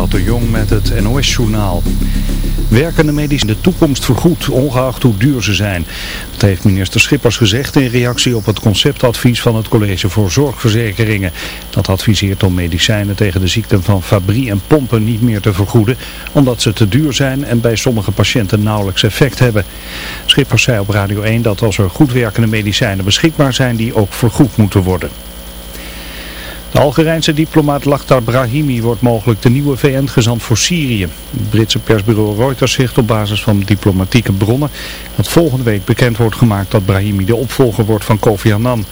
Ewout de Jong met het NOS-journaal. Werkende medici de toekomst vergoed, ongeacht hoe duur ze zijn. Dat heeft minister Schippers gezegd in reactie op het conceptadvies van het College voor Zorgverzekeringen. Dat adviseert om medicijnen tegen de ziekten van fabrie en pompen niet meer te vergoeden, omdat ze te duur zijn en bij sommige patiënten nauwelijks effect hebben. Schippers zei op Radio 1 dat als er goed werkende medicijnen beschikbaar zijn, die ook vergoed moeten worden. De Algerijnse diplomaat Lakhdar Brahimi wordt mogelijk de nieuwe VN-gezant voor Syrië. Het Britse persbureau Reuters zegt op basis van diplomatieke bronnen dat volgende week bekend wordt gemaakt dat Brahimi de opvolger wordt van Kofi Annan.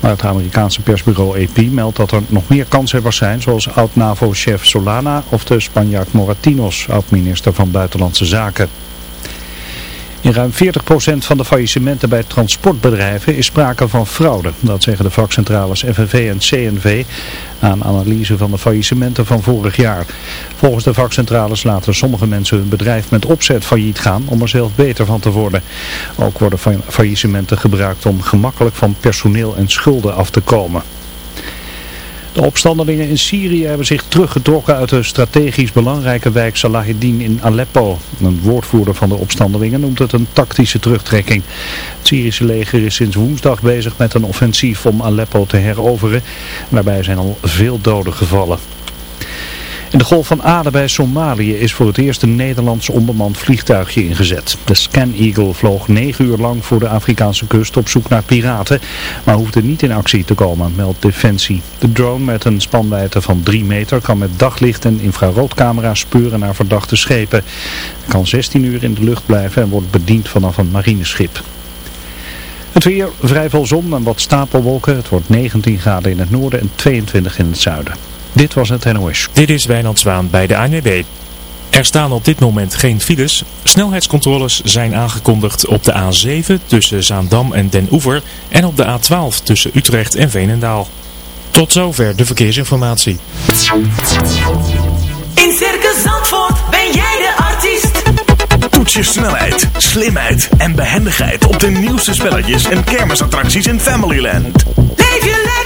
Maar het Amerikaanse persbureau AP meldt dat er nog meer kanshebbers zijn, zoals oud-NAVO-chef Solana of de Spanjaard Moratinos, oud-minister van Buitenlandse Zaken. In ruim 40% van de faillissementen bij transportbedrijven is sprake van fraude. Dat zeggen de vakcentrales FNV en CNV aan analyse van de faillissementen van vorig jaar. Volgens de vakcentrales laten sommige mensen hun bedrijf met opzet failliet gaan om er zelf beter van te worden. Ook worden faillissementen gebruikt om gemakkelijk van personeel en schulden af te komen. De opstandelingen in Syrië hebben zich teruggetrokken uit de strategisch belangrijke wijk Salaheddin in Aleppo. Een woordvoerder van de opstandelingen noemt het een tactische terugtrekking. Het Syrische leger is sinds woensdag bezig met een offensief om Aleppo te heroveren. Daarbij zijn al veel doden gevallen. In de Golf van Aden bij Somalië is voor het eerst een Nederlands onbemand vliegtuigje ingezet. De Scan Eagle vloog negen uur lang voor de Afrikaanse kust op zoek naar piraten, maar hoefde niet in actie te komen, meldt Defensie. De drone met een spanwijdte van 3 meter kan met daglicht en infraroodcamera's speuren naar verdachte schepen. Kan 16 uur in de lucht blijven en wordt bediend vanaf een marineschip. Het weer, vrij veel zon en wat stapelwolken. Het wordt 19 graden in het noorden en 22 in het zuiden. Dit was het NOS. Dit is Wijnand Zwaan bij de ANWB. Er staan op dit moment geen files. Snelheidscontroles zijn aangekondigd op de A7 tussen Zaandam en Den Oever en op de A12 tussen Utrecht en Veenendaal. Tot zover de verkeersinformatie. In Circus Zandvoort ben jij de artiest. Toets je snelheid, slimheid en behendigheid op de nieuwste spelletjes en kermisattracties in Familyland. Leef je lekker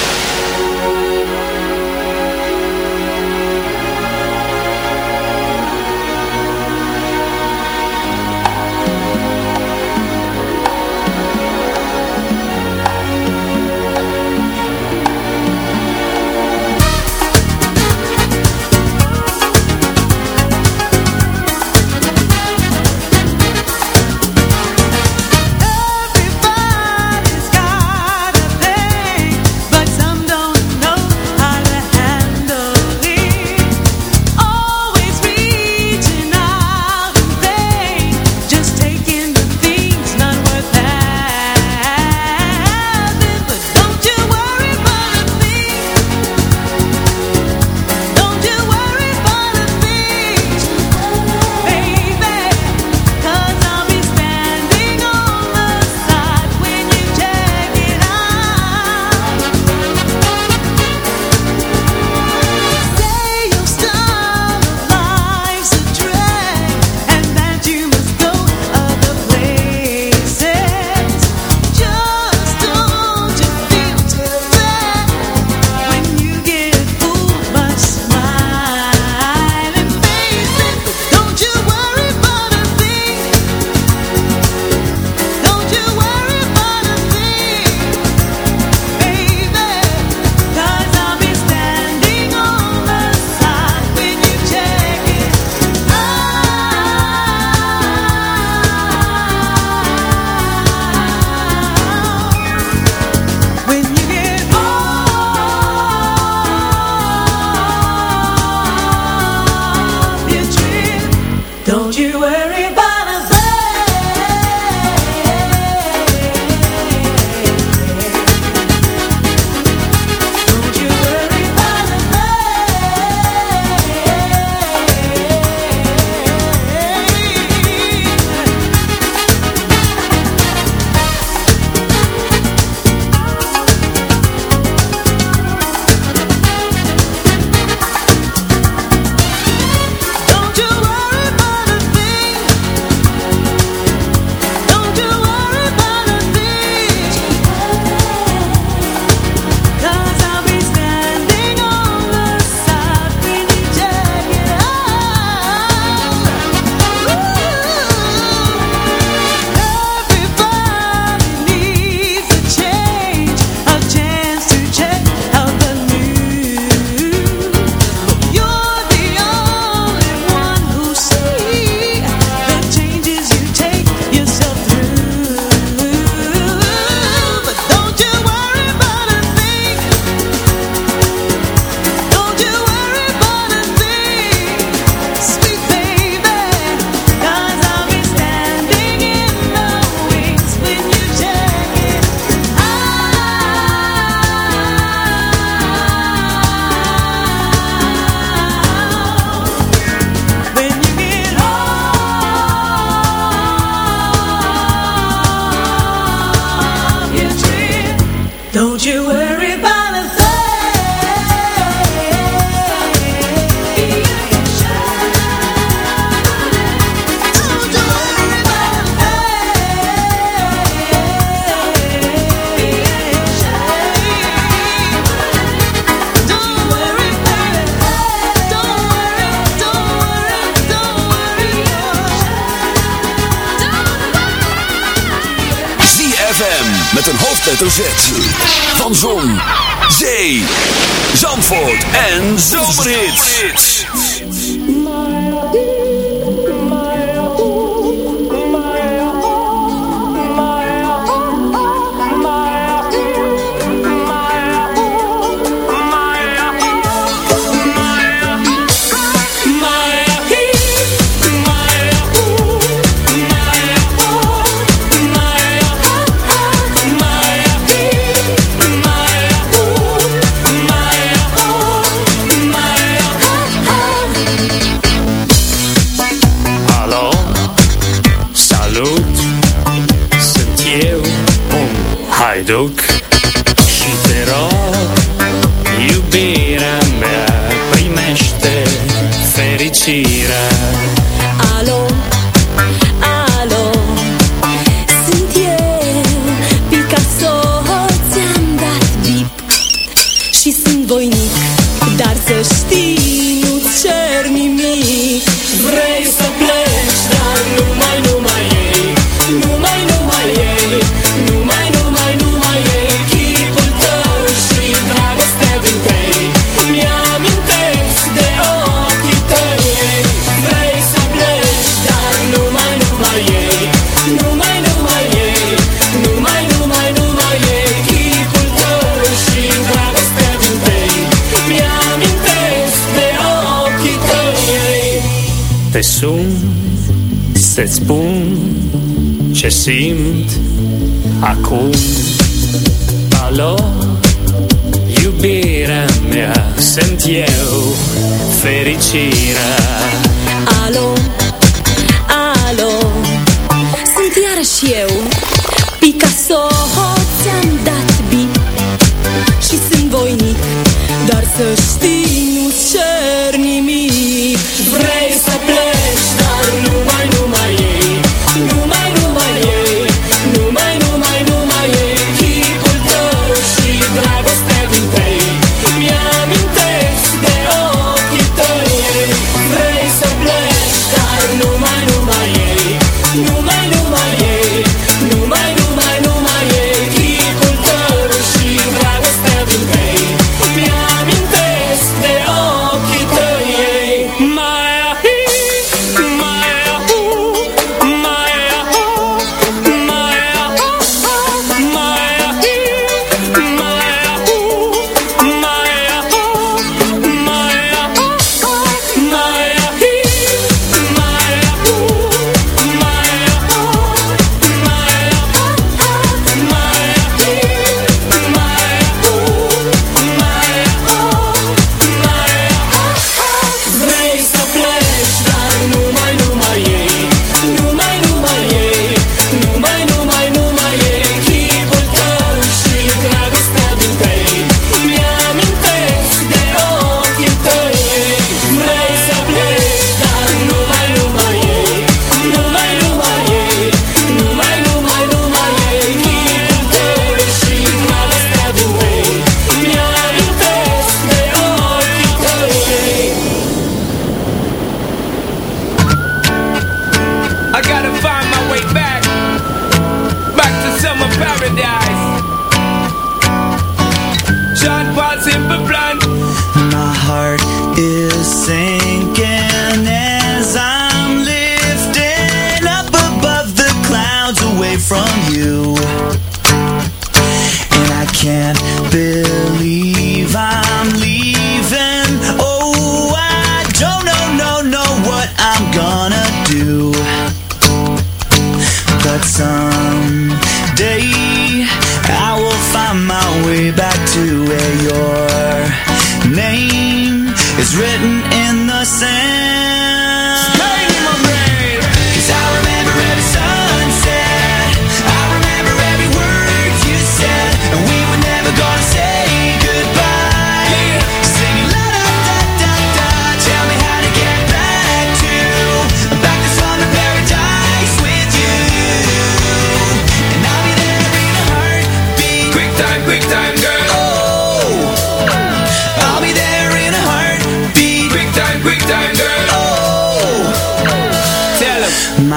I'm gonna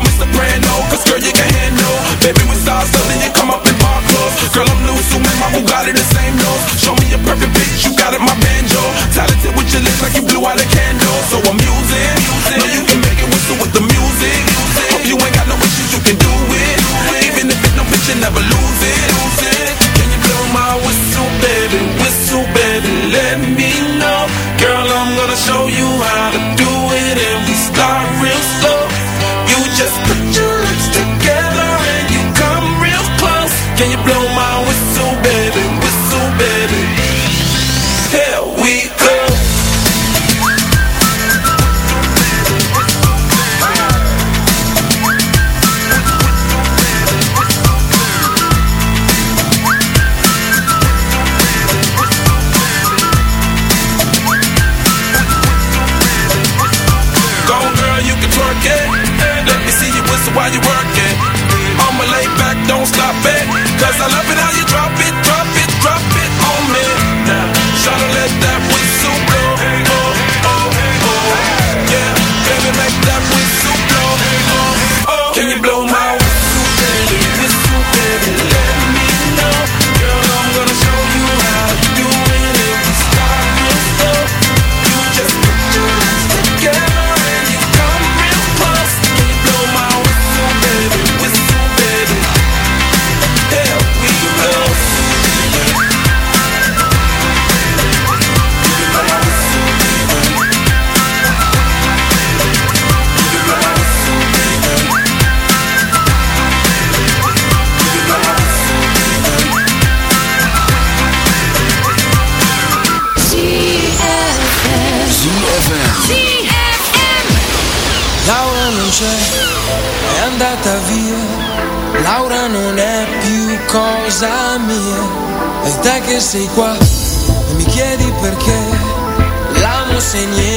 I'm Mr. Soprano Cause girl, you can handle. Baby, we saw something, you come up in bar clothes Girl, I'm new, so my Bugatti the same nose. Show me a perfect pitch, you got it, my banjo. Talented with your lips like you blew out a candle. So I'm using, know you can make it whistle with the music. Hope you ain't got no issues, you can do it. Even if it's no bitch, you never lose it. Can you blow my whistle, baby, whistle, baby? Let me know. Girl, I'm gonna show you casa mia e te che sei qua e mi chiedi perché l'amo se niente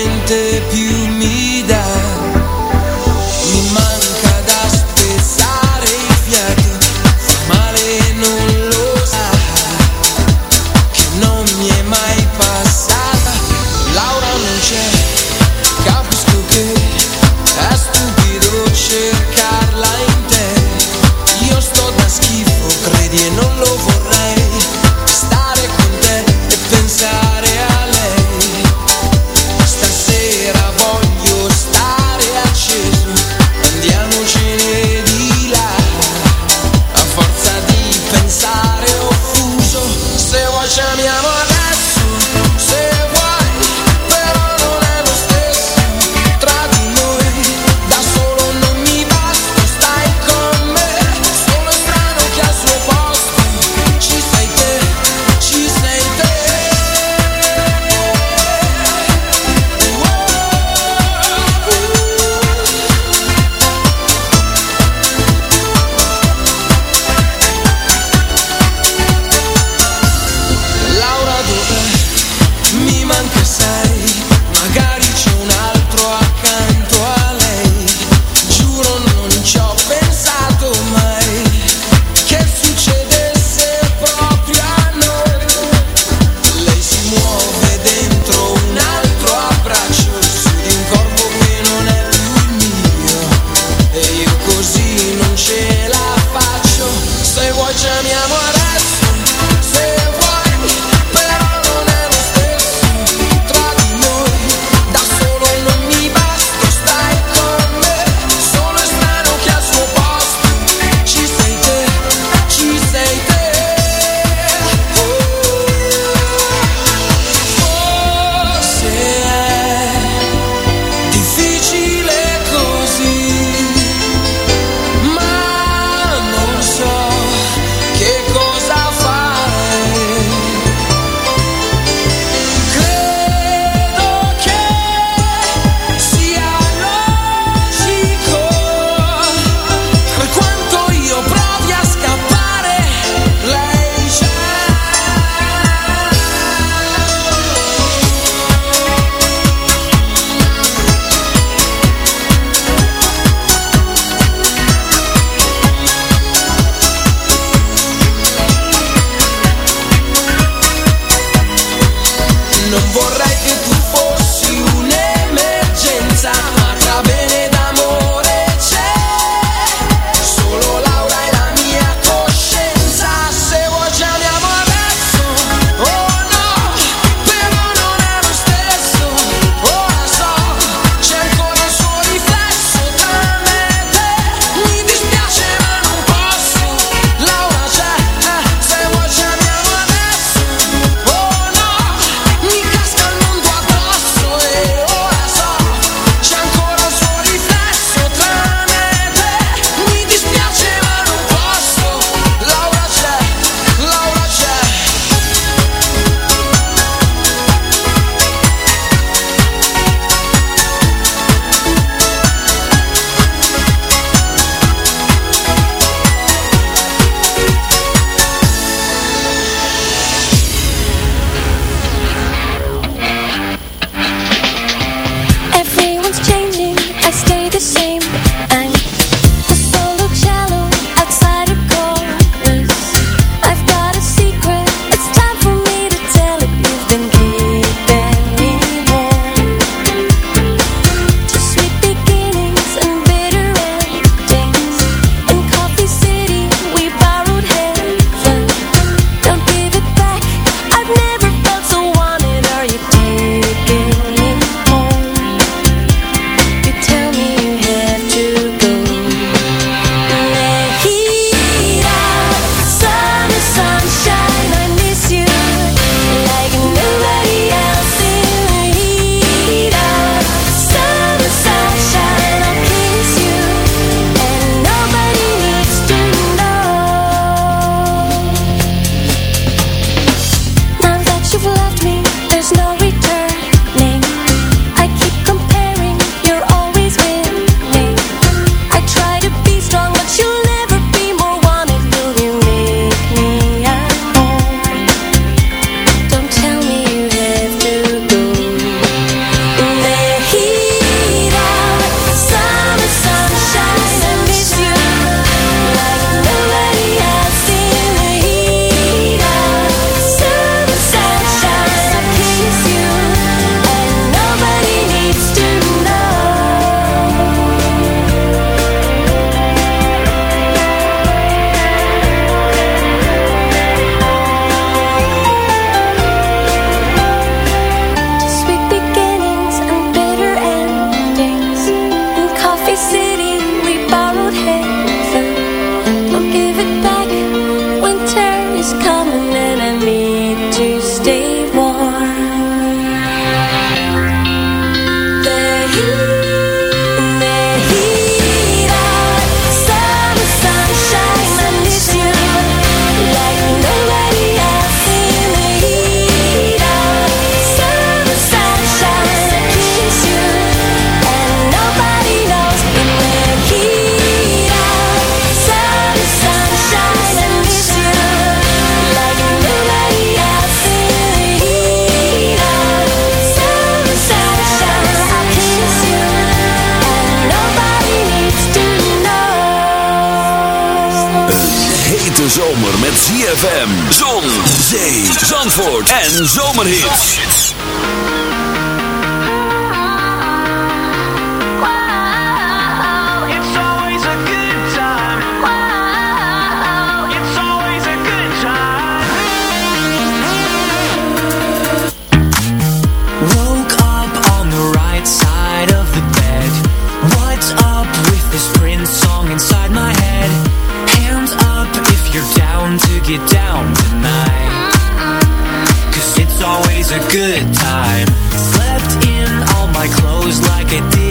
time. Slept in all my clothes like I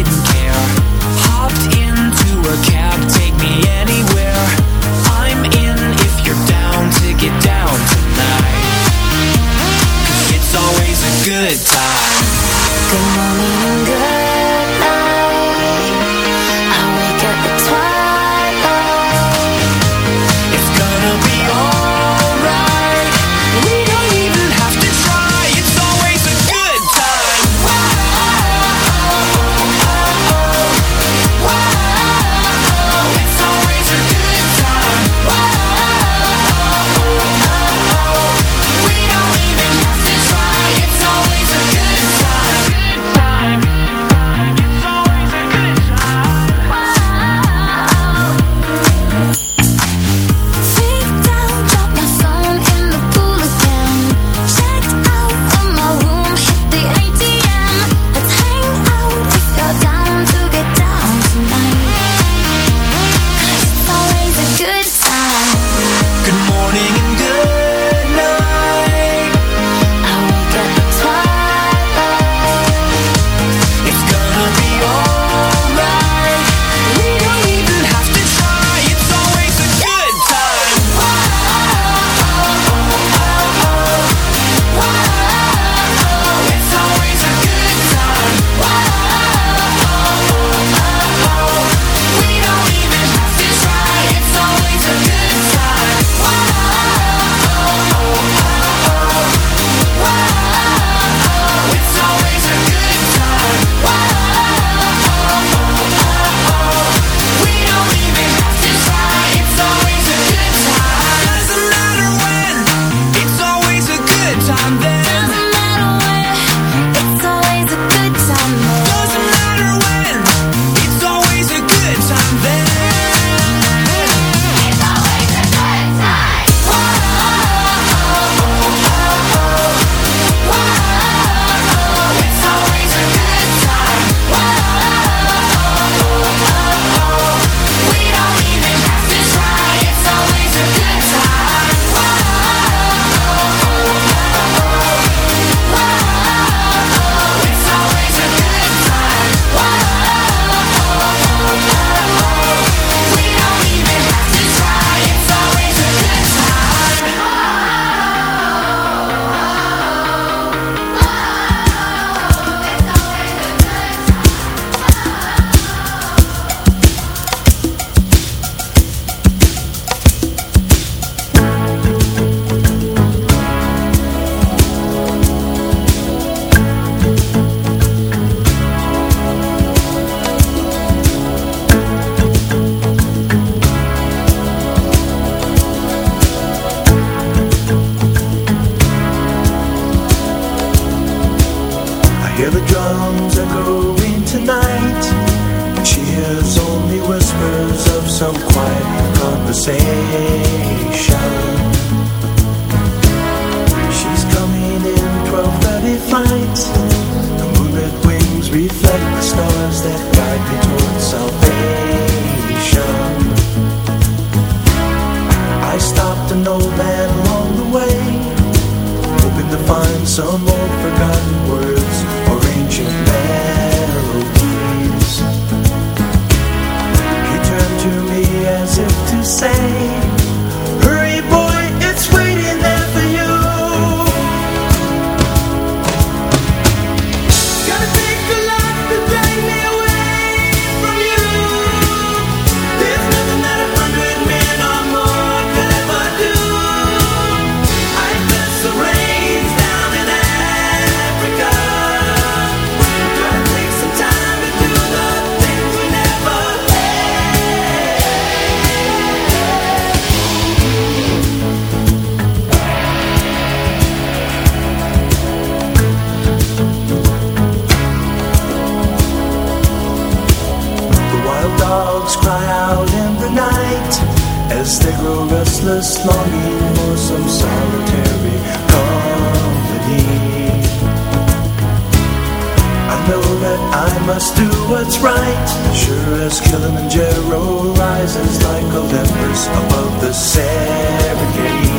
say, must do what's right. Sure as Kilimanjaro rises like Olympus above the Serengeti.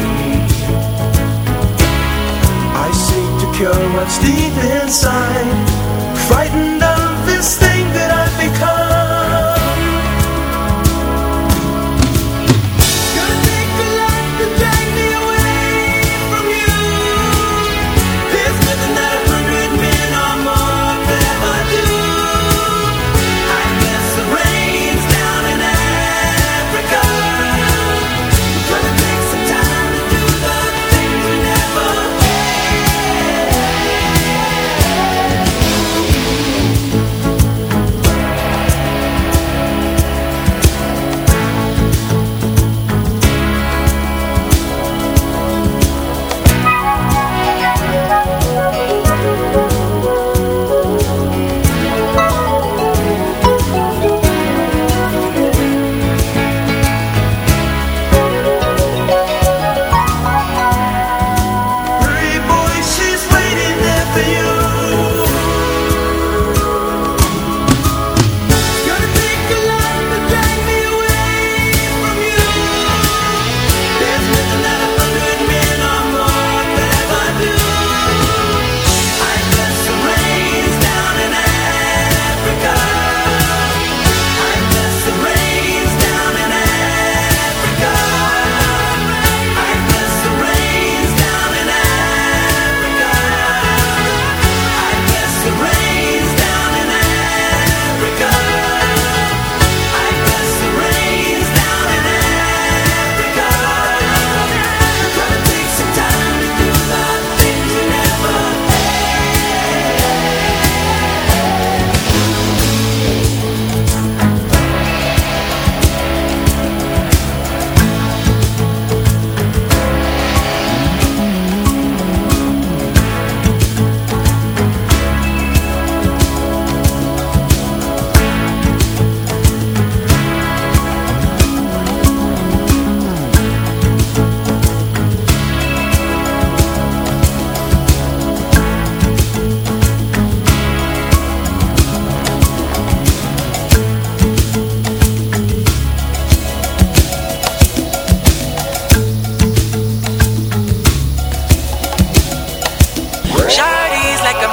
I seek to cure what's deep inside. Frightened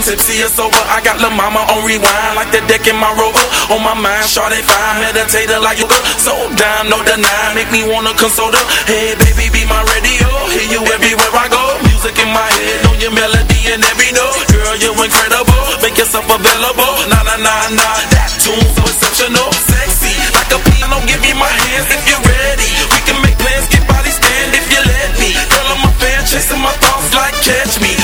I'm tipsy or sober, I got La Mama on rewind, like the deck in my rover. On my mind, Shawty fine, meditator like you yoga. So down, no deny, make me wanna console. Hey, baby, be my radio, hear you everywhere I go. Music in my head, know your melody and every note. Girl, you incredible, make yourself available. Nah, nah, nah, nah, that tune so exceptional, sexy, like a piano. Give me my hands if you're ready. We can make plans, get body stand if you let me. Girl, I'm a fan, chasing my thoughts like catch me.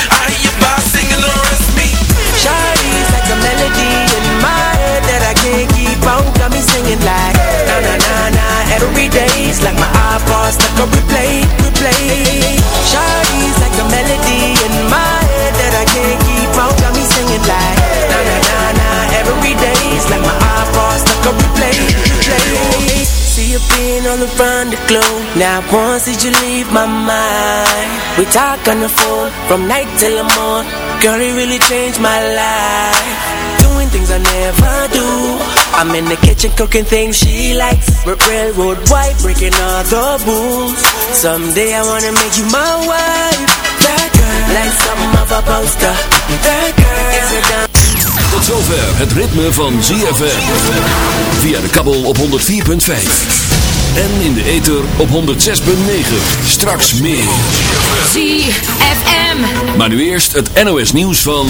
Day's like my iPod stuck on replay, replay. Shawty's like a melody in my head that I can't keep out Got me singing like na na na na every day's like my iPod stuck on replay, replay. See you being all around the globe. Now once did you leave my mind? We talk on the phone from night till the morning. Girl, it really changed my life. Doing things I never do. I'm in the kitchen cooking things she likes. R- railroad white, breaking all the rules. Someday I wanna make you my wife. That girl, like something of a poster. That girl is a. Tot zover het ritme van ZFM. Via de kabel op 104.5. En in de ether op 106.9. Straks meer. ZFM. Maar nu eerst het NOS nieuws van...